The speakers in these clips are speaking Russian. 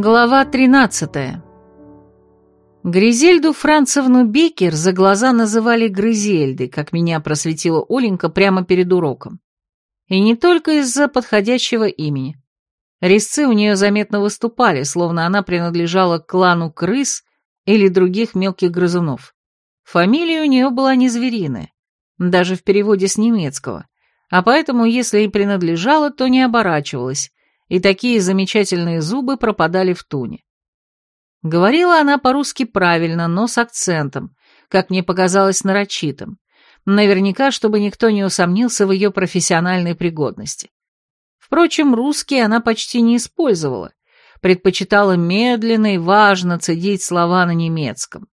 Глава 13 Гризельду Францевну Бекер за глаза называли Грызельдой, как меня просветила Оленька прямо перед уроком. И не только из-за подходящего имени. Резцы у нее заметно выступали, словно она принадлежала к клану крыс или других мелких грызунов. Фамилия у нее была не звериная, даже в переводе с немецкого, а поэтому, если и принадлежала, то не оборачивалась, и такие замечательные зубы пропадали в туне. Говорила она по-русски правильно, но с акцентом, как мне показалось нарочитым, наверняка, чтобы никто не усомнился в ее профессиональной пригодности. Впрочем, русский она почти не использовала, предпочитала медленно и важно цедить слова на немецком.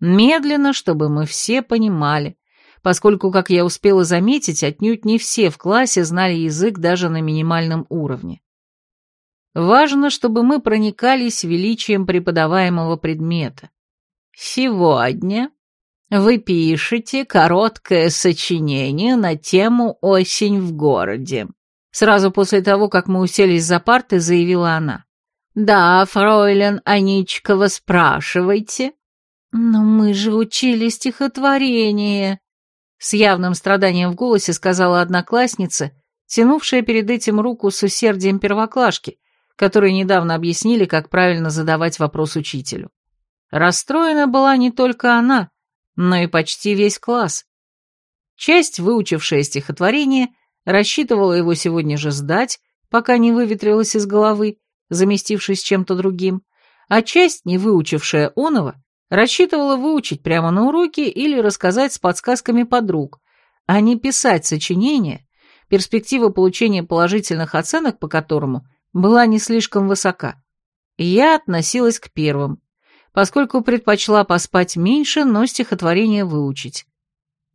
Медленно, чтобы мы все понимали, поскольку, как я успела заметить, отнюдь не все в классе знали язык даже на минимальном уровне. Важно, чтобы мы проникались величием преподаваемого предмета. Сегодня вы пишете короткое сочинение на тему «Осень в городе». Сразу после того, как мы уселись за парты, заявила она. «Да, фройлен Аничкова, спрашивайте». «Но мы же учили стихотворение», — с явным страданием в голосе сказала одноклассница, тянувшая перед этим руку с усердием первоклашки, которые недавно объяснили, как правильно задавать вопрос учителю. Расстроена была не только она, но и почти весь класс. Часть, выучившая стихотворение, рассчитывала его сегодня же сдать, пока не выветрилась из головы, заместившись чем-то другим, а часть, не выучившая оного, рассчитывала выучить прямо на уроке или рассказать с подсказками подруг, а не писать сочинение, перспектива получения положительных оценок по которому была не слишком высока. Я относилась к первым, поскольку предпочла поспать меньше, но стихотворение выучить.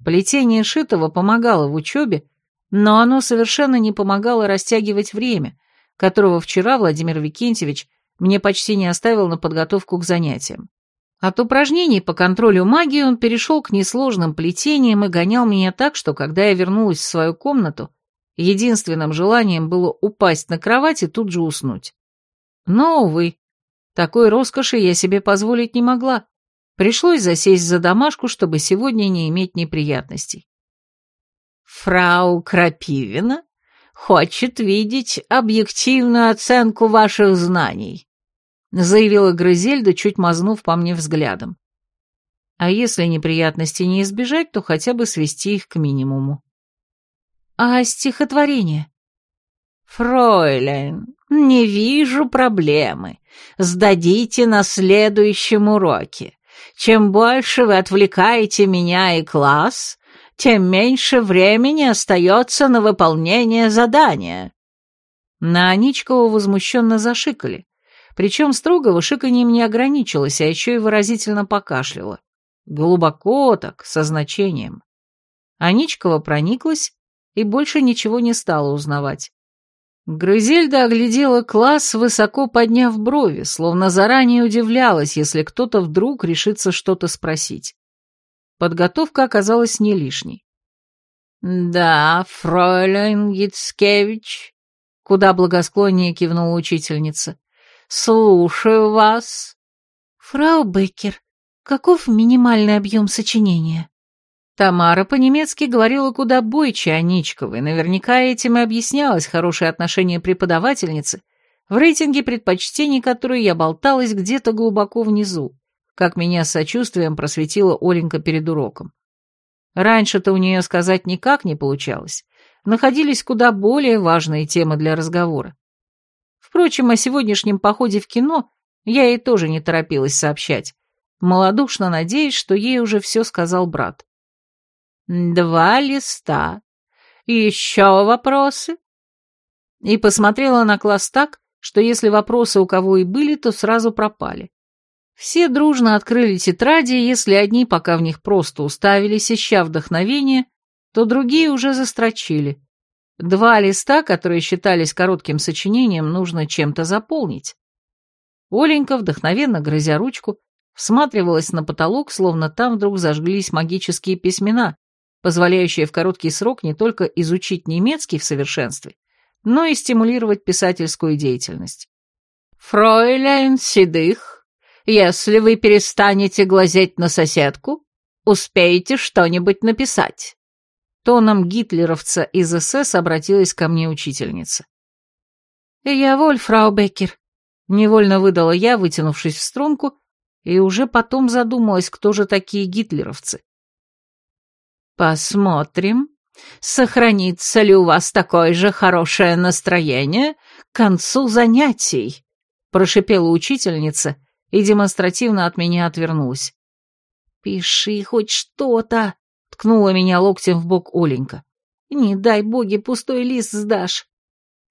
Плетение шитого помогало в учебе, но оно совершенно не помогало растягивать время, которого вчера Владимир Викентьевич мне почти не оставил на подготовку к занятиям. От упражнений по контролю магии он перешел к несложным плетениям и гонял меня так, что когда я вернулась в свою комнату, Единственным желанием было упасть на кровать и тут же уснуть. Но, увы, такой роскоши я себе позволить не могла. Пришлось засесть за домашку, чтобы сегодня не иметь неприятностей. «Фрау Крапивина хочет видеть объективную оценку ваших знаний», заявила Грызельда, чуть мазнув по мне взглядом. А если неприятностей не избежать, то хотя бы свести их к минимуму. «А стихотворение?» «Фройлен, не вижу проблемы. Сдадите на следующем уроке. Чем больше вы отвлекаете меня и класс, тем меньше времени остается на выполнение задания». На Аничкову возмущенно зашикали. Причем строгого шиканьем не ограничилось, а еще и выразительно покашляла. Глубоко так, со значением. Аничкова прониклась и больше ничего не стала узнавать. Грызельда оглядела класс, высоко подняв брови, словно заранее удивлялась, если кто-то вдруг решится что-то спросить. Подготовка оказалась не лишней. «Да, фройлен Яцкевич», — куда благосклоннее кивнула учительница, — «слушаю вас». «Фрау Беккер, каков минимальный объем сочинения?» Тамара по-немецки говорила куда бойче Аничковой, наверняка этим и объяснялось хорошее отношение преподавательницы в рейтинге предпочтений, которой я болталась где-то глубоко внизу, как меня с сочувствием просветила Оленька перед уроком. Раньше-то у нее сказать никак не получалось, находились куда более важные темы для разговора. Впрочем, о сегодняшнем походе в кино я ей тоже не торопилась сообщать, малодушно надеясь, что ей уже все сказал брат. Два листа. Еще вопросы? И посмотрела на класс так, что если вопросы у кого и были, то сразу пропали. Все дружно открыли тетради, если одни пока в них просто уставились, ища вдохновения, то другие уже застрочили. Два листа, которые считались коротким сочинением, нужно чем-то заполнить. Оленька, вдохновенно грызя ручку, всматривалась на потолок, словно там вдруг зажглись магические письмена, позволяющая в короткий срок не только изучить немецкий в совершенстве, но и стимулировать писательскую деятельность. Фройляйн Седых, если вы перестанете глазеть на соседку, успеете что-нибудь написать». Тоном гитлеровца из СС обратилась ко мне учительница. «Я воль, фрау Беккер», — невольно выдала я, вытянувшись в струнку, и уже потом задумалась, кто же такие гитлеровцы. «Посмотрим, сохранится ли у вас такое же хорошее настроение к концу занятий», — прошипела учительница и демонстративно от меня отвернулась. «Пиши хоть что-то», — ткнула меня локтем в бок Оленька. «Не дай боги, пустой лист сдашь».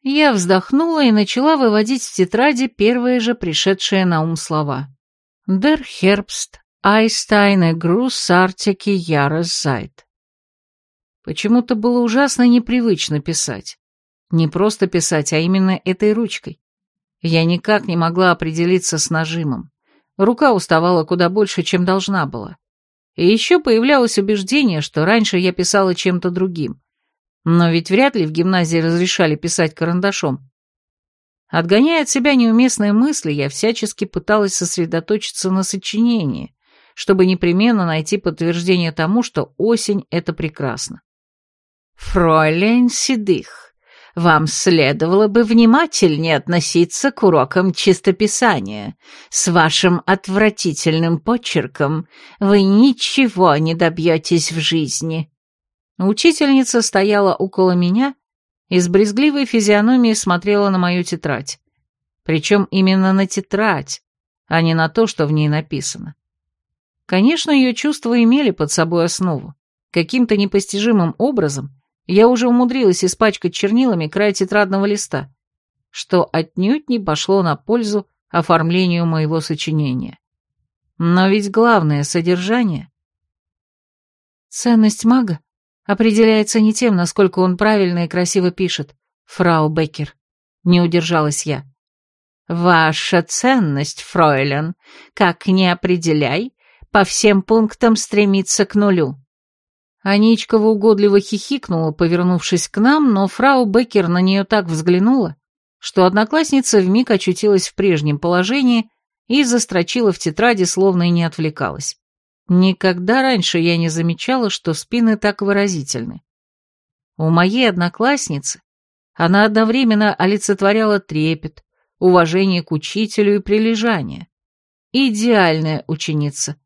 Я вздохнула и начала выводить в тетради первые же пришедшие на ум слова. «Der Herbst, Айстайне Грус, Артики, Ярес, Почему-то было ужасно непривычно писать. Не просто писать, а именно этой ручкой. Я никак не могла определиться с нажимом. Рука уставала куда больше, чем должна была. И еще появлялось убеждение, что раньше я писала чем-то другим. Но ведь вряд ли в гимназии разрешали писать карандашом. Отгоняя от себя неуместные мысли, я всячески пыталась сосредоточиться на сочинении, чтобы непременно найти подтверждение тому, что осень — это прекрасно. «Фройлен Седых, вам следовало бы внимательнее относиться к урокам чистописания. С вашим отвратительным почерком вы ничего не добьетесь в жизни». Учительница стояла около меня и с брезгливой физиономией смотрела на мою тетрадь. Причем именно на тетрадь, а не на то, что в ней написано. Конечно, ее чувства имели под собой основу. Каким-то непостижимым образом я уже умудрилась испачкать чернилами край тетрадного листа, что отнюдь не пошло на пользу оформлению моего сочинения. Но ведь главное — содержание. Ценность мага определяется не тем, насколько он правильно и красиво пишет, фрау Беккер. Не удержалась я. Ваша ценность, фройлен, как не определяй, по всем пунктам стремится к нулю. Аничкова угодливо хихикнула, повернувшись к нам, но фрау Беккер на нее так взглянула, что одноклассница вмиг очутилась в прежнем положении и застрочила в тетради, словно и не отвлекалась. Никогда раньше я не замечала, что спины так выразительны. У моей одноклассницы она одновременно олицетворяла трепет, уважение к учителю и прилежание. Идеальная ученица.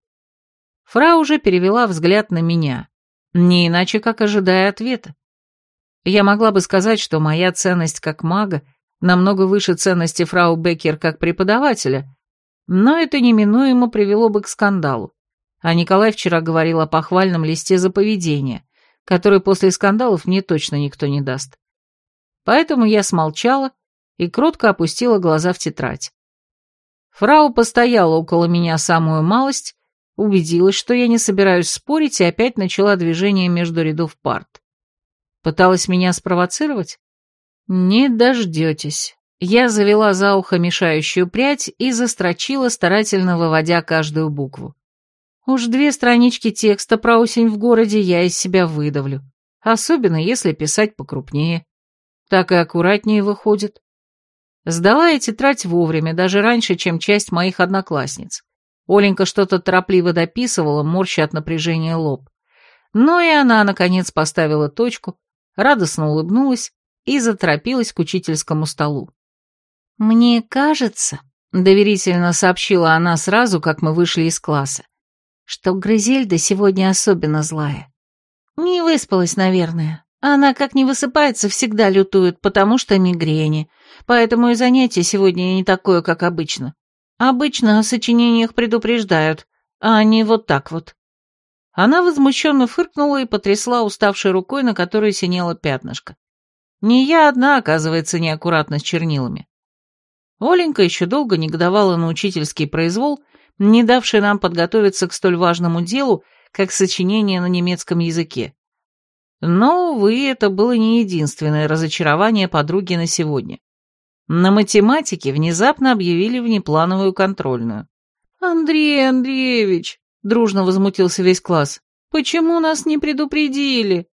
Фрау уже перевела взгляд на меня, не иначе как ожидая ответа. Я могла бы сказать, что моя ценность как мага намного выше ценности фрау Беккер как преподавателя, но это неминуемо привело бы к скандалу а Николай вчера говорил о похвальном листе за поведение, который после скандалов мне точно никто не даст. Поэтому я смолчала и кротко опустила глаза в тетрадь. Фрау постояла около меня самую малость, убедилась, что я не собираюсь спорить, и опять начала движение между рядов парт. Пыталась меня спровоцировать? Не дождетесь. Я завела за ухо мешающую прядь и застрочила, старательно выводя каждую букву. Уж две странички текста про осень в городе я из себя выдавлю, особенно если писать покрупнее. Так и аккуратнее выходит. Сдала я тетрадь вовремя, даже раньше, чем часть моих одноклассниц. Оленька что-то торопливо дописывала, морща от напряжения лоб. Но и она, наконец, поставила точку, радостно улыбнулась и заторопилась к учительскому столу. «Мне кажется», — доверительно сообщила она сразу, как мы вышли из класса, что Грызельда сегодня особенно злая. Не выспалась, наверное. Она, как не высыпается, всегда лютует, потому что мигрени. Поэтому и занятие сегодня не такое, как обычно. Обычно о сочинениях предупреждают, а не вот так вот. Она возмущенно фыркнула и потрясла уставшей рукой, на которой синело пятнышко. Не я одна, оказывается, неаккуратна с чернилами. Оленька еще долго негодовала на учительский произвол не давший нам подготовиться к столь важному делу, как сочинение на немецком языке. Но, увы, это было не единственное разочарование подруги на сегодня. На математике внезапно объявили внеплановую контрольную. «Андрей Андреевич!» — дружно возмутился весь класс. «Почему нас не предупредили?»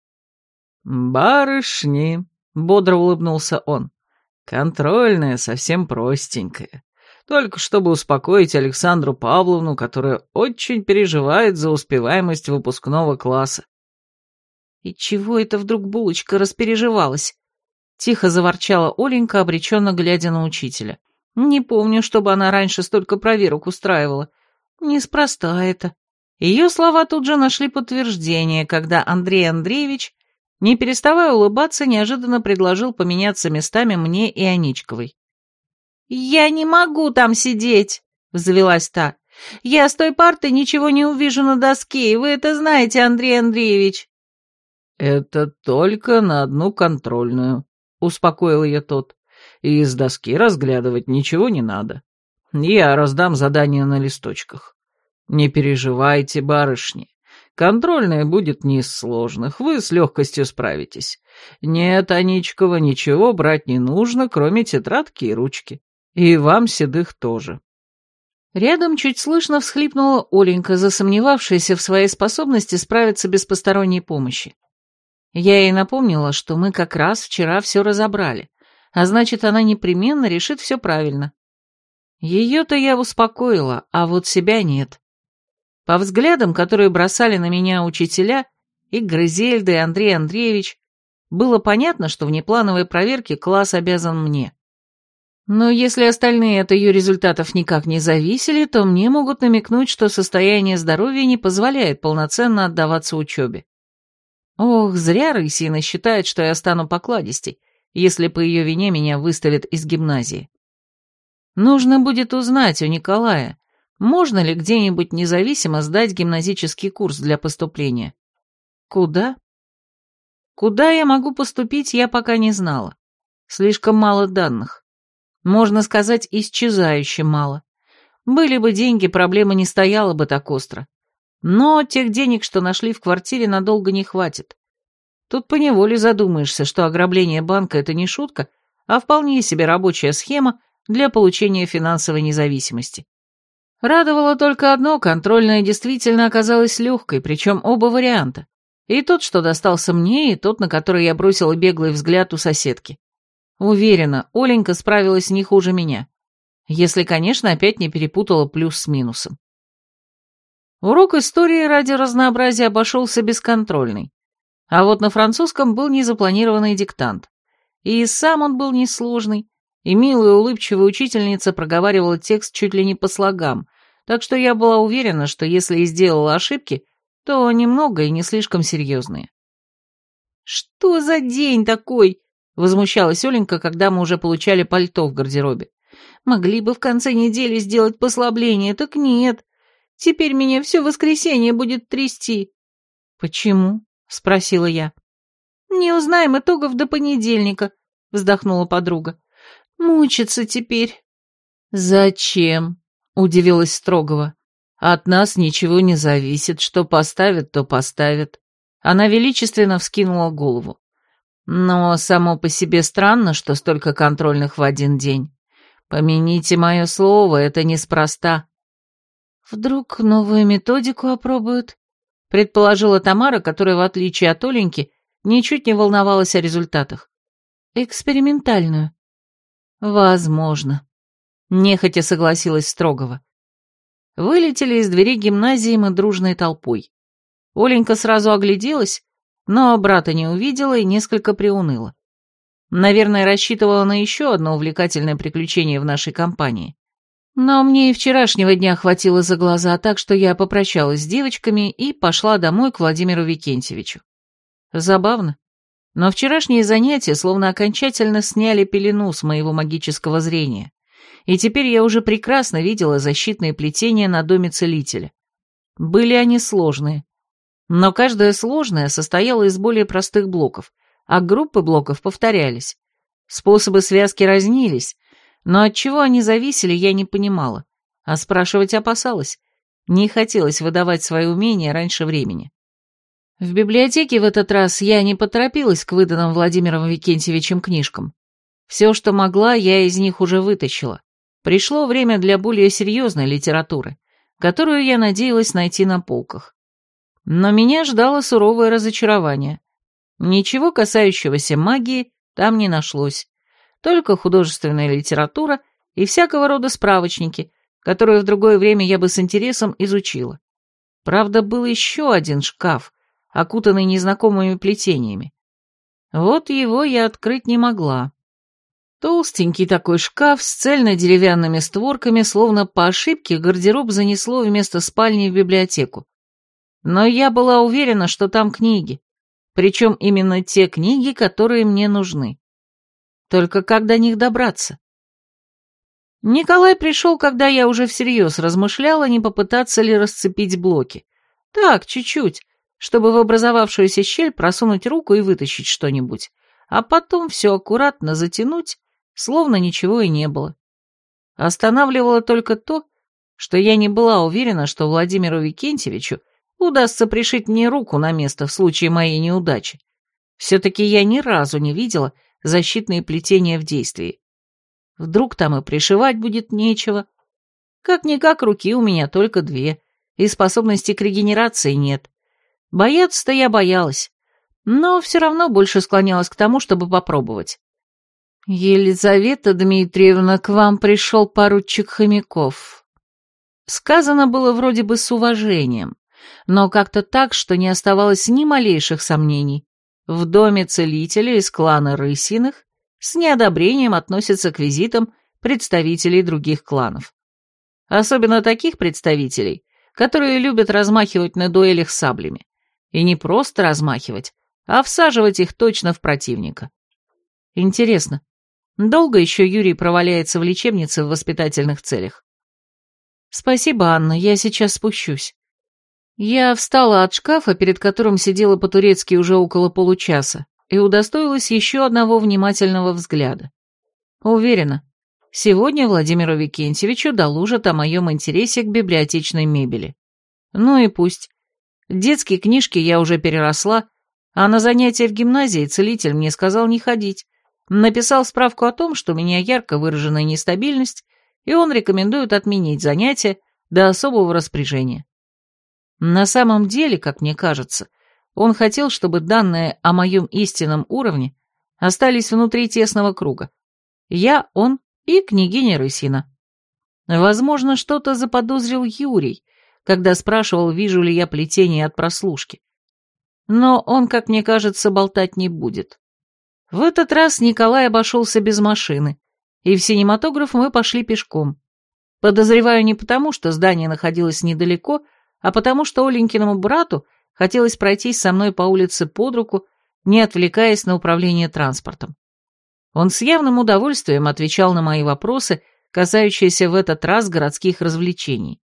«Барышни!» — бодро улыбнулся он. «Контрольная совсем простенькая. Только чтобы успокоить Александру Павловну, которая очень переживает за успеваемость выпускного класса. И чего это вдруг булочка распереживалась? Тихо заворчала Оленька, обреченно глядя на учителя. Не помню, чтобы она раньше столько проверок устраивала. Неспроста это. Ее слова тут же нашли подтверждение, когда Андрей Андреевич, не переставая улыбаться, неожиданно предложил поменяться местами мне и Аничковой. «Я не могу там сидеть», — взвелась та. «Я с той парты ничего не увижу на доске, и вы это знаете, Андрей Андреевич». «Это только на одну контрольную», — успокоил ее тот. «И из доски разглядывать ничего не надо. Я раздам задание на листочках. Не переживайте, барышни. Контрольная будет не из сложных, вы с легкостью справитесь. Нет, Аничкова, ничего брать не нужно, кроме тетрадки и ручки. И вам, седых, тоже». Рядом чуть слышно всхлипнула Оленька, засомневавшаяся в своей способности справиться без посторонней помощи. Я ей напомнила, что мы как раз вчера все разобрали, а значит, она непременно решит все правильно. Ее-то я успокоила, а вот себя нет. По взглядам, которые бросали на меня учителя, и Грызельда, и Андрей Андреевич, было понятно, что внеплановой проверке класс обязан мне. Но если остальные от ее результатов никак не зависели, то мне могут намекнуть, что состояние здоровья не позволяет полноценно отдаваться учебе. Ох, зря Рысина считает, что я стану покладистей, если по ее вине меня выставят из гимназии. Нужно будет узнать у Николая, можно ли где-нибудь независимо сдать гимназический курс для поступления. Куда? Куда я могу поступить, я пока не знала. Слишком мало данных. Можно сказать, исчезающе мало. Были бы деньги, проблема не стояла бы так остро. Но тех денег, что нашли в квартире, надолго не хватит. Тут поневоле задумаешься, что ограбление банка – это не шутка, а вполне себе рабочая схема для получения финансовой независимости. Радовало только одно, контрольная действительно оказалась легкой, причем оба варианта. И тот, что достался мне, и тот, на который я бросила беглый взгляд у соседки. Уверена, Оленька справилась не хуже меня. Если, конечно, опять не перепутала плюс с минусом. Урок истории ради разнообразия обошелся бесконтрольный. А вот на французском был незапланированный диктант. И сам он был несложный, и милая улыбчивая учительница проговаривала текст чуть ли не по слогам, так что я была уверена, что если и сделала ошибки, то немного и не слишком серьезные. «Что за день такой?» — возмущалась Оленька, когда мы уже получали пальто в гардеробе. «Могли бы в конце недели сделать послабление, так нет. Теперь меня все воскресенье будет трясти». «Почему?» — спросила я. «Не узнаем итогов до понедельника», — вздохнула подруга. «Мучиться теперь». «Зачем?» — удивилась Строгова. «От нас ничего не зависит. Что поставят, то поставят». Она величественно вскинула голову. «Но само по себе странно, что столько контрольных в один день. Помяните мое слово, это неспроста». «Вдруг новую методику опробуют?» — предположила Тамара, которая, в отличие от Оленьки, ничуть не волновалась о результатах. «Экспериментальную». «Возможно», — нехотя согласилась Строгова. Вылетели из двери гимназии мы дружной толпой. Оленька сразу огляделась, но брата не увидела и несколько приуныла. Наверное, рассчитывала на еще одно увлекательное приключение в нашей компании. Но мне и вчерашнего дня хватило за глаза, так что я попрощалась с девочками и пошла домой к Владимиру Викентьевичу. Забавно. Но вчерашние занятия словно окончательно сняли пелену с моего магического зрения, и теперь я уже прекрасно видела защитные плетения на доме целителя. Были они сложные. Но каждое сложное состояло из более простых блоков, а группы блоков повторялись. Способы связки разнились, но от чего они зависели, я не понимала, а спрашивать опасалась. Не хотелось выдавать свои умения раньше времени. В библиотеке в этот раз я не поторопилась к выданным Владимиром Викентьевичем книжкам. Все, что могла, я из них уже вытащила. Пришло время для более серьезной литературы, которую я надеялась найти на полках. Но меня ждало суровое разочарование. Ничего касающегося магии там не нашлось только художественная литература и всякого рода справочники, которые в другое время я бы с интересом изучила. Правда, был еще один шкаф, окутанный незнакомыми плетениями. Вот его я открыть не могла. Толстенький такой шкаф с цельно-деревянными створками, словно по ошибке гардероб занесло вместо спальни в библиотеку. Но я была уверена, что там книги, причем именно те книги, которые мне нужны. Только как до них добраться? Николай пришел, когда я уже всерьез размышляла, не попытаться ли расцепить блоки. Так, чуть-чуть, чтобы в образовавшуюся щель просунуть руку и вытащить что-нибудь, а потом все аккуратно затянуть словно ничего и не было. Останавливало только то, что я не была уверена, что Владимиру Викентьевичу удастся пришить мне руку на место в случае моей неудачи. Все-таки я ни разу не видела защитные плетения в действии. Вдруг там и пришивать будет нечего. Как-никак руки у меня только две, и способности к регенерации нет. Бояться-то я боялась, но все равно больше склонялась к тому, чтобы попробовать. «Елизавета Дмитриевна, к вам пришел поручик Хомяков». Сказано было вроде бы с уважением, но как-то так, что не оставалось ни малейших сомнений. В доме целителя из клана Рысиных с неодобрением относятся к визитам представителей других кланов. Особенно таких представителей, которые любят размахивать на дуэлях саблями. И не просто размахивать, а всаживать их точно в противника. Интересно, Долго еще Юрий проваляется в лечебнице в воспитательных целях. Спасибо, Анна, я сейчас спущусь. Я встала от шкафа, перед которым сидела по-турецки уже около получаса, и удостоилась еще одного внимательного взгляда. Уверена, сегодня Владимиру Викентьевичу доложат о моем интересе к библиотечной мебели. Ну и пусть. Детские книжки я уже переросла, а на занятия в гимназии целитель мне сказал не ходить, Написал справку о том, что у меня ярко выраженная нестабильность, и он рекомендует отменить занятия до особого распоряжения. На самом деле, как мне кажется, он хотел, чтобы данные о моем истинном уровне остались внутри тесного круга. Я, он и княгиня Рысина. Возможно, что-то заподозрил Юрий, когда спрашивал, вижу ли я плетение от прослушки. Но он, как мне кажется, болтать не будет. В этот раз Николай обошелся без машины, и в синематограф мы пошли пешком. Подозреваю не потому, что здание находилось недалеко, а потому что Оленькиному брату хотелось пройтись со мной по улице под руку, не отвлекаясь на управление транспортом. Он с явным удовольствием отвечал на мои вопросы, касающиеся в этот раз городских развлечений.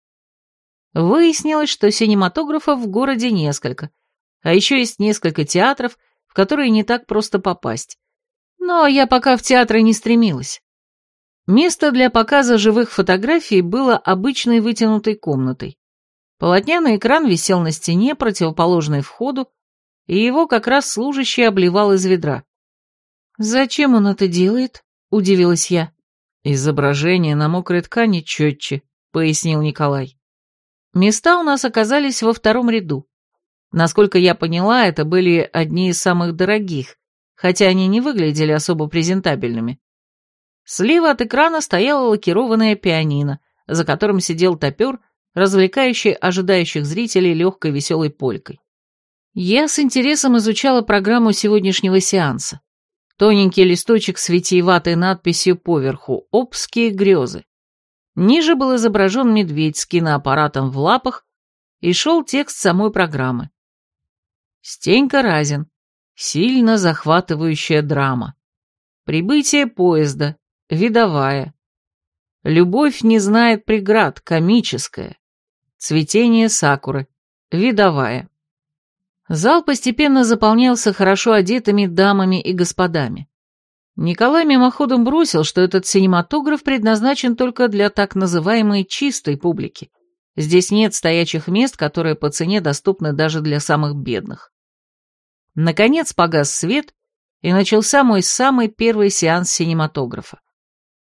Выяснилось, что синематографов в городе несколько, а еще есть несколько театров – в которые не так просто попасть. Но я пока в театры не стремилась. Место для показа живых фотографий было обычной вытянутой комнатой. Полотняный экран висел на стене, противоположной входу, и его как раз служащий обливал из ведра. «Зачем он это делает?» — удивилась я. «Изображение на мокрой ткани четче», — пояснил Николай. Места у нас оказались во втором ряду. Насколько я поняла, это были одни из самых дорогих, хотя они не выглядели особо презентабельными. Слева от экрана стояла лакированная пианино, за которым сидел топер, развлекающий ожидающих зрителей легкой веселой полькой. Я с интересом изучала программу сегодняшнего сеанса. Тоненький листочек с витиеватой надписью поверху «Обские грезы». Ниже был изображен медведь с киноаппаратом в лапах, и шел текст самой программы. Стенька Разин. Сильно захватывающая драма. Прибытие поезда. Видовая. Любовь не знает преград. Комическая. Цветение сакуры. Видовая. Зал постепенно заполнялся хорошо одетыми дамами и господами. Николай мимоходом бросил, что этот синематограф предназначен только для так называемой чистой публики. Здесь нет стоячих мест, которые по цене доступны даже для самых бедных. Наконец погас свет, и начался мой самый первый сеанс синематографа.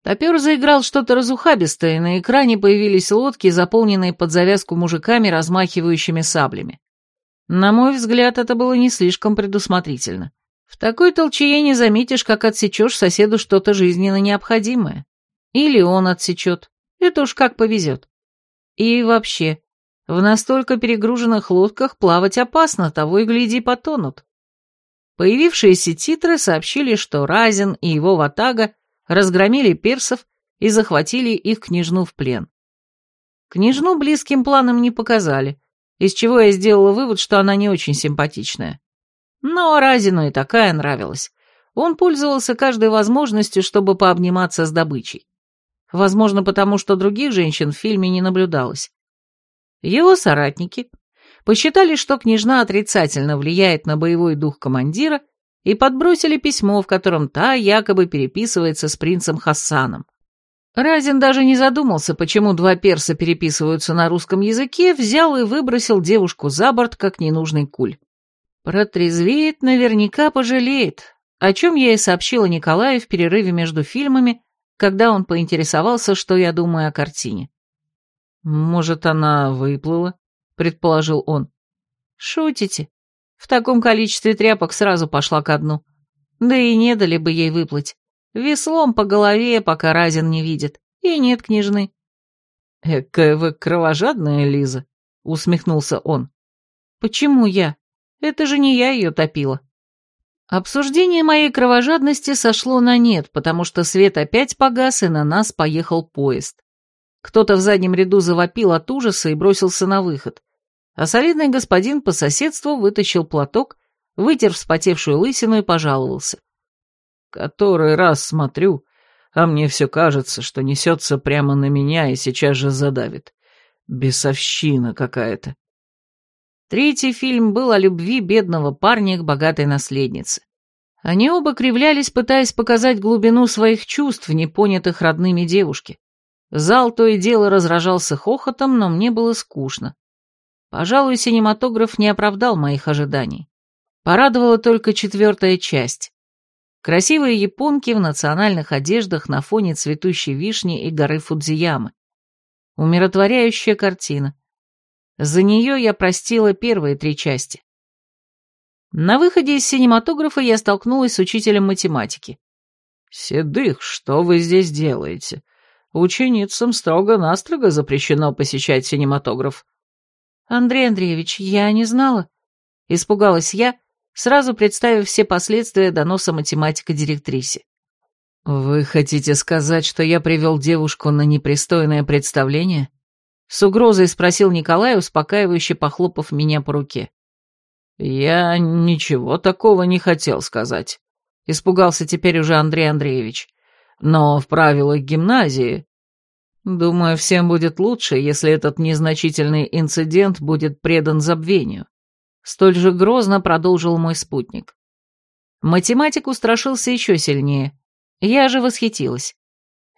Топер заиграл что-то разухабистое, и на экране появились лодки, заполненные под завязку мужиками, размахивающими саблями. На мой взгляд, это было не слишком предусмотрительно. В такой толчее не заметишь, как отсечешь соседу что-то жизненно необходимое. Или он отсечет. Это уж как повезет. И вообще, в настолько перегруженных лодках плавать опасно, того и гляди потонут. Появившиеся титры сообщили, что Разин и его ватага разгромили персов и захватили их княжну в плен. Княжну близким планом не показали, из чего я сделала вывод, что она не очень симпатичная. Но Разину и такая нравилась. Он пользовался каждой возможностью, чтобы пообниматься с добычей. Возможно, потому что других женщин в фильме не наблюдалось. Его соратники посчитали, что княжна отрицательно влияет на боевой дух командира и подбросили письмо, в котором та якобы переписывается с принцем Хассаном. Разин даже не задумался, почему два перса переписываются на русском языке, взял и выбросил девушку за борт, как ненужный куль. Протрезвеет, наверняка пожалеет, о чем я и сообщила Николаю в перерыве между фильмами, когда он поинтересовался, что я думаю о картине. «Может, она выплыла?» — предположил он. «Шутите? В таком количестве тряпок сразу пошла ко дну. Да и не дали бы ей выплыть. Веслом по голове, пока Разин не видит. И нет княжны. «Экая вы кровожадная, Лиза», — усмехнулся он. «Почему я? Это же не я ее топила». Обсуждение моей кровожадности сошло на нет, потому что свет опять погас, и на нас поехал поезд. Кто-то в заднем ряду завопил от ужаса и бросился на выход, а солидный господин по соседству вытащил платок, вытер вспотевшую лысину и пожаловался. Который раз смотрю, а мне все кажется, что несется прямо на меня и сейчас же задавит. Бесовщина какая-то. Третий фильм был о любви бедного парня к богатой наследнице. Они оба кривлялись, пытаясь показать глубину своих чувств, непонятых родными девушки. Зал то и дело разражался хохотом, но мне было скучно. Пожалуй, синематограф не оправдал моих ожиданий. Порадовала только четвертая часть. Красивые японки в национальных одеждах на фоне цветущей вишни и горы Фудзиямы. Умиротворяющая картина. За нее я простила первые три части. На выходе из синематографа я столкнулась с учителем математики. «Седых, что вы здесь делаете? Ученицам строго-настрого запрещено посещать синематограф». «Андрей Андреевич, я не знала». Испугалась я, сразу представив все последствия доноса математика директрисе. «Вы хотите сказать, что я привел девушку на непристойное представление?» С угрозой спросил Николай, успокаивающе похлопав меня по руке. «Я ничего такого не хотел сказать», — испугался теперь уже Андрей Андреевич. «Но в правилах гимназии...» «Думаю, всем будет лучше, если этот незначительный инцидент будет предан забвению. Столь же грозно продолжил мой спутник. Математик устрашился еще сильнее. Я же восхитилась.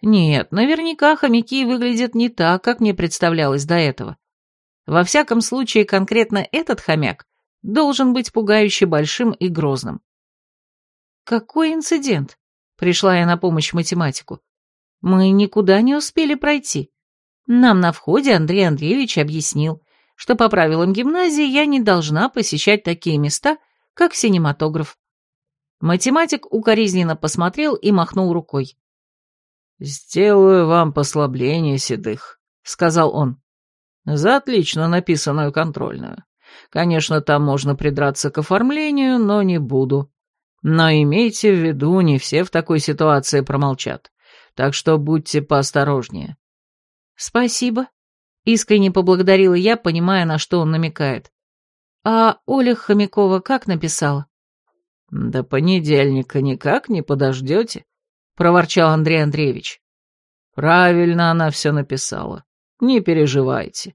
Нет, наверняка хомяки выглядят не так, как мне представлялось до этого. Во всяком случае, конкретно этот хомяк должен быть пугающе большим и грозным. Какой инцидент? Пришла я на помощь математику. Мы никуда не успели пройти. Нам на входе Андрей Андреевич объяснил, что по правилам гимназии я не должна посещать такие места, как синематограф. Математик укоризненно посмотрел и махнул рукой. «Сделаю вам послабление, седых», — сказал он. «За отлично написанную контрольную. Конечно, там можно придраться к оформлению, но не буду. Но имейте в виду, не все в такой ситуации промолчат. Так что будьте поосторожнее». «Спасибо», Искренне поблагодарила я, понимая, на что он намекает. А Оля Хомякова как написала? «До понедельника никак не подождете», — проворчал Андрей Андреевич. «Правильно она все написала. Не переживайте.